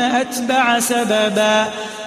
ثم أتبع سببا